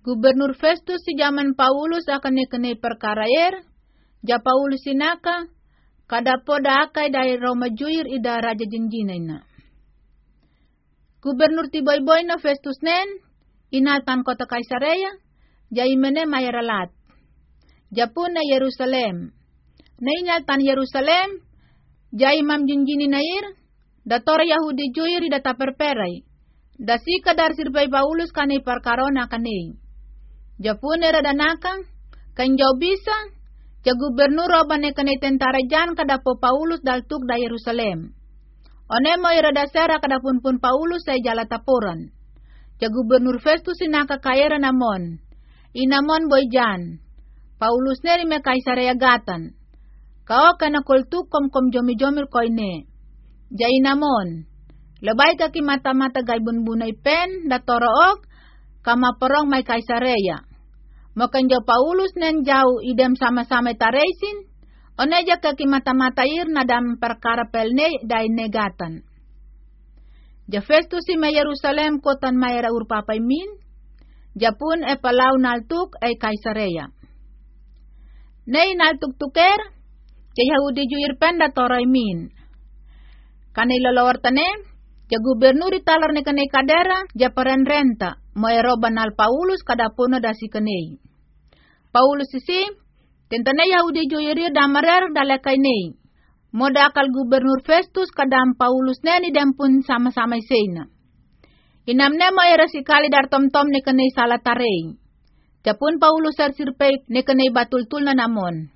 Gubernur Festus si zaman Paulus akan nekene perkara er, ja Paulus sinaka, kada poda akai dari Roma juir ida raja jinjinaina. Gubernur tiboy-boy na Festus nen, inatan kota Kaisarea, ja imene mayaralat. Japun na Yerusalem. Na inatan Yerusalem, ja imam jinjini nair, datora Yahudi juir ida taperperai. Da si kadar sirpai Paulus kane perkarona kane. Japun era danakang, kan jau bisa, ja gubernur robane kane tentara jan kadapo Paulus daltuk da Yerusalem. Onemo ira dasara kadapun pun Paulus say jala tapuran. Ja gubernur Festus sinaka kaira namon. Inamon boy jan. Paulus neri me kaisarea gatan. Kao kana kultuk kom kom jomi jomir koine. Ja inamon. Lebay kaki mata-mata gaibun bunay pen da torook kama porong may kaisarea. Mokan jo Paulus nen jauh idem sama-sama tareisin, oneja kaki mata-mata ir nadam perkara pelne dai negatan. Ja Festus me Yerusalem kotan mayra urpapay min, japun e palau naltuk ay kaisarea. Nei naltuk tuker, ke Yahudi juir penda toray min. Lolawar tanem, Ja gubernur italar ne kane kadera, ja paren renta, moeroban al Paulus kada puno dasi kane. Paulus isi, tentane Yahudi joyeri damarer dalekai nei. Moda akal gubernur Festus kadam Paulus neni dan pun sama-sama isena. Inamne mo era sikali dar tom-tom ne kane salatarei. Japun Paulus sirpei ne kane batul-tul na namon.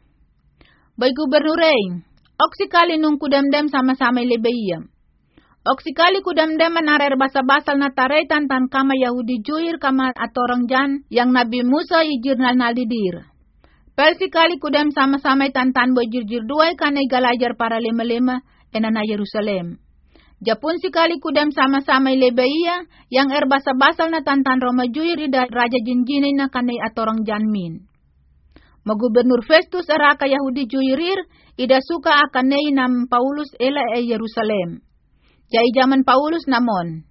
Bay gubernurei, oksikali nung kudem-dem sama-sama lebeiyam. Oksikali kudam-daman arer basa-basal na taray tantan kama Yahudi juir kama atorang jan yang Nabi Musa ijir na nalidir. Persikali kudam sama-sama tantan boy jir-jir duay kanay galajar para lima-lima enana Yerusalem. Japun sikali kudam sama-sama lebeia yang er basa-basal na tantan Roma juir ida raja jinjinay na kanay atorang jan min. Magubernur Festus araka Yahudi juirir ida suka akanay nam Paulus ela e Yerusalem. Jai zaman Paulus namon.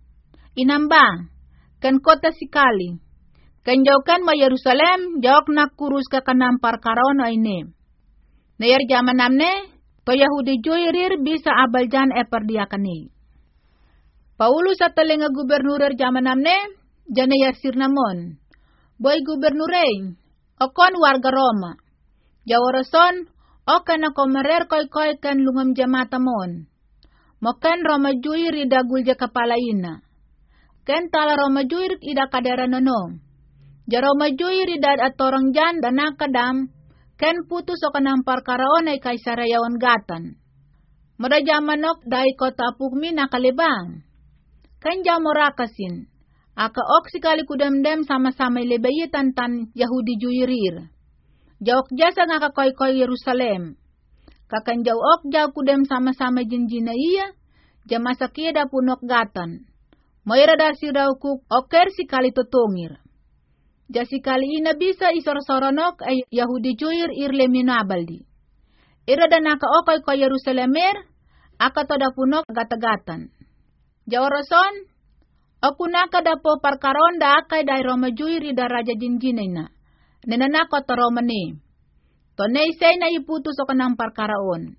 Inamba, kan kota sikali. Kan jaukan ma Yerusalem, jawak nak kurus ke kanam parkarono ini. Nayar zaman namne, to Yahudi joirir bisa abal jan e perdiakani. Paulus at talinga gubernurer zaman namne, jane yarsir namon. Boy gubernurey, okon warga Roma. Jawarason, okan na komerer koy koy kan lungam jamata mon. Moken Roma juir ida gulja kepala ina. Ken tala Roma juir ida kadera nono. Ja Roma juir ida atorong jan dana kadam. Ken putus o kanampar karaon ay kaisarayawan gatan. Maraja manok dai kota apukmi nakalibang. Ken jamo rakasin. Aka ok sikali kudamdem sama-sama lebayitan tan Yahudi juirir. Jawak jasa nga kakoy-koy Yerusalem kakan jau ok jau kudem sama-sama jinjina iya, jamasa kia da punok gatan. Moira da si kuk oker si kali tutungir. Jasi kali ina bisa isor soronok ay Yahudi juir irle minabaldi. Ira da naka okoy ko Yerusalemer, aka to da punok gatagatan. Jawarason, aku naka da po parkaron da akay da Roma juir ida raja jinjina ina. To Roma ni. Tonay say na iputos o kanang parkaraon.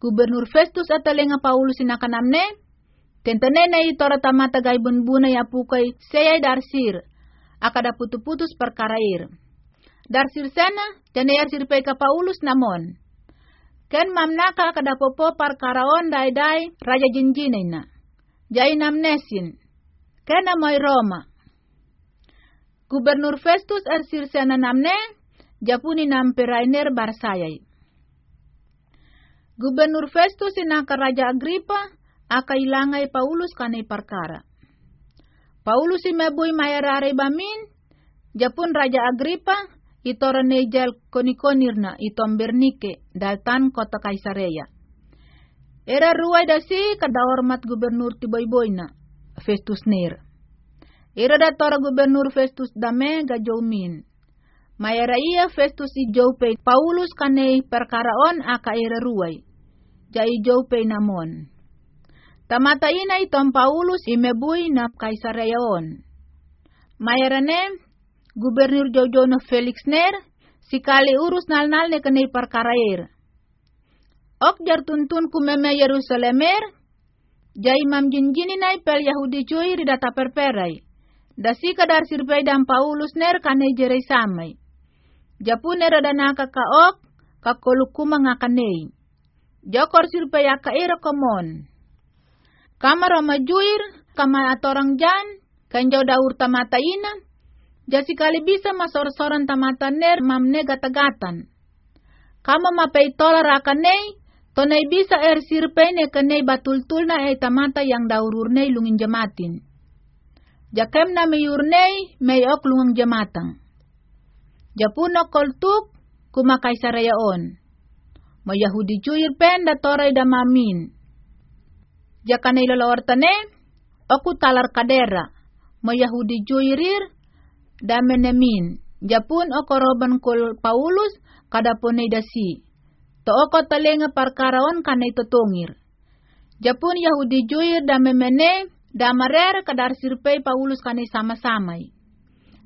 Gubernur Festus at talinga Paulus sinakanamne, tentane na itora tamata gay bunbunay apukay sayay darsir, akada putu-putus perkarair. Darsir sana, tanayar sirpay ka Paulus namon. Ken mamnaka kada popo parkaraon day-day raja jinjinay na. Jay namnesin, ken amoy Roma. Gubernur Festus arsir sana namne, Japuni nam perainer barsayay. Gubernur Festus inaka Raja Agripa akailangay Paulus kanay parkara. Paulus imabuy mayarare bamin, Japun Raja Agripa itora nejal konikonirna itom Bernike daltan kota Kaisarea. Era ruway dasi kadawar gubernur tiboy-boy na Festus Ner. Era datora gubernur Festus dame gajaumin. Mayara iya Festus i Jope Paulus kanay perkaraon aka ruway. Jai Jope namon. Tamata ina itom Paulus imebuy na kaisareyaon. Mayara ne, gubernur Jojono Felix Ner, sikali urus nal-nal ne kenai perkarair. Ok jar tuntun kumeme Yerusalemer, jai mam jinjini nai pel Yahudi cuy data perperai. Dasi kadar sirpai dan Paulus ner kanai jerai samai. Japun nera danaka ka ok, kakolukuma ngakanei. Jokor sirpai aka ira komon. Kamar majuir, kama atorang jan, kanjau daur tamata ina, jasi kali bisa masor-soran tamata ner mamne gata-gatan. Kama mapei tolar akanei, Tonai bisa er sirpene kenei batul-tul na e tamata yang daururnei lungin jamatin. Jakem na meyurnei meyok lungang jamatang. Japuno koltuk kuma kaisaraya on. Mo Yahudi cuir pen da toray da mamin. Jakane tane, oku talar kadera. Mo Yahudi cuirir da menemin. Japun okoroban kol Paulus kadapone da si To oko talenga parkaraon kanay tutungir. Japun Yahudi juir da memene da marer kadar sirpay Paulus kanay sama-samay.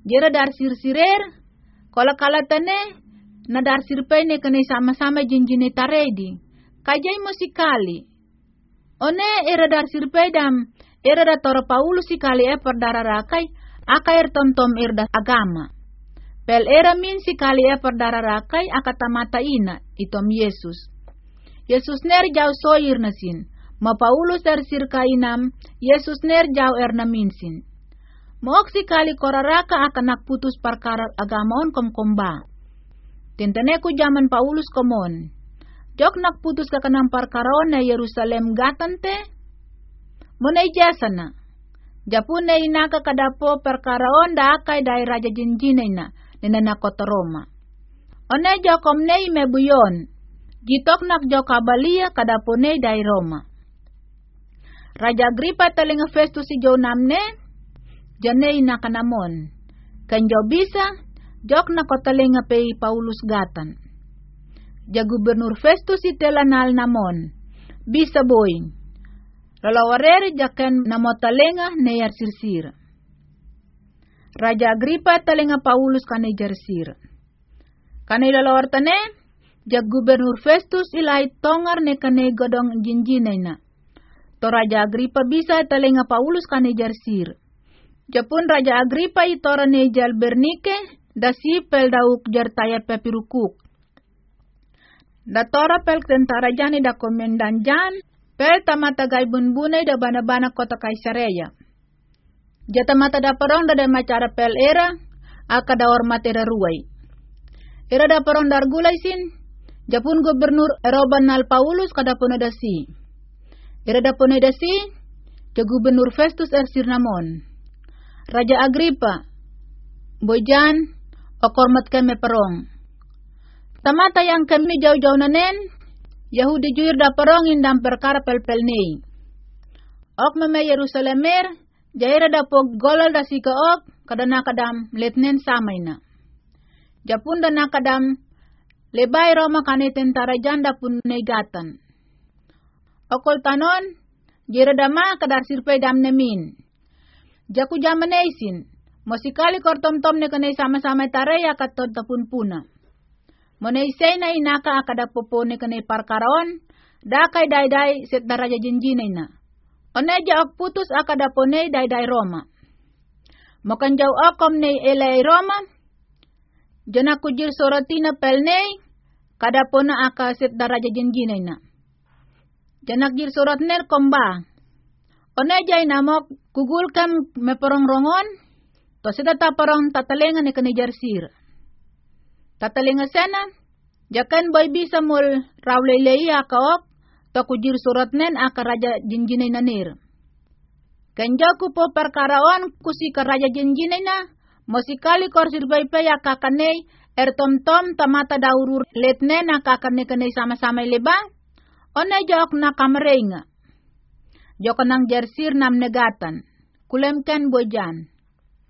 Jera dar sirsirer, kola kalatane, na dar sirpay ne kanay sama-sama jinjini taredi. Kajay musikali. One era dar sirpay dam, era da toro Paulus sikali e per dararakai, akair tom-tom erda agama. Pel era min si kali e perdarakai akatamata ina itom Yesus. Yesus ner jau soir nasin, ma Paulus er sirkainam, Yesus ner jau er naminsin. Mook si kali koraraka akan nak putus perkara agamaon kom komba. Tintaneku zaman Paulus komon. Jok nak putus kakanang parkaraon na Yerusalem gatante. Munay jasana. Japun na inaka kadapo perkaraon da akay dai raja jinjinay na nena kota Roma. One jokom nei mebuyon, gitok nak joka balia kadapone dai Roma. Raja Agripa talinga Festus si jo janei nakanamon. Kan jo bisa, jok na kotalinga pei Paulus gatan. Ja gubernur Festus si telanal namon, bisa boing. Lalawarere jaken namotalenga neyar sirsir. Raja Agripa talinga Paulus kane jarsir. Kane tane, jag gubernur Festus ilai tongar ne kane godong jinjinaina. To Raja Agripa bisa talinga Paulus kane jarsir. Japun Raja Agripa itora ne jal bernike, dasi pel dauk jar taya pepirukuk. Da tora pel tentara jani da komendan jan, pel tamata gai bunbunai da bana-bana kota Kaisarea. Jata mata da parong da macara pel era, aka da ormate da ruai. Era da parong dar gulai sin, japun gubernur Eroban nal Paulus kada puna da si. Era da puna da si, ja gubernur Festus er sirnamon. Raja Agripa, bojan, okormat kami parong. Tamata yang kami jauh-jauh nanen, Yahudi juir da parong indam perkara pel-pel nei. Ok meme Yerusalemer, Jaira da pog golal da sika ok kada nakadam letnen samaina. Japun da nakadam lebay roma kane tentara janda pun negatan. Okol tanon jira dama kadar sirpe dam nemin. Jaku jamaneisin mosikali kortom tom ne sama-sama taraya katot tapun puna. Moneisay na inaka akada popo ne kane parkaraon, dakay dai-dai set daraja jinjinay na. Oneja ak putus akadapone dai dai Roma. Makan jau akom nei elai Roma. Jana kujir soratina pelnei kadapona aka set daraja jenjinay na. Janak jir surat ner komba. Oneja inamok kugul kam meporong rongon. To sita taparong tatalengan ni kanijar sir. Tatalenga sena. Jakan boy bisa mul rawlelei akaok takujir surat nen aka raja jinjinay nanir. Kenja ku po perkarawan kusi ka raja jinjinay na, mosikali kor sirbay pe kakanay, er tom tom tamata daurur letne na kakanay kanay sama-sama leba, onay jok na kamrenga. Jok nang jersir nam negatan, kulemken bojan.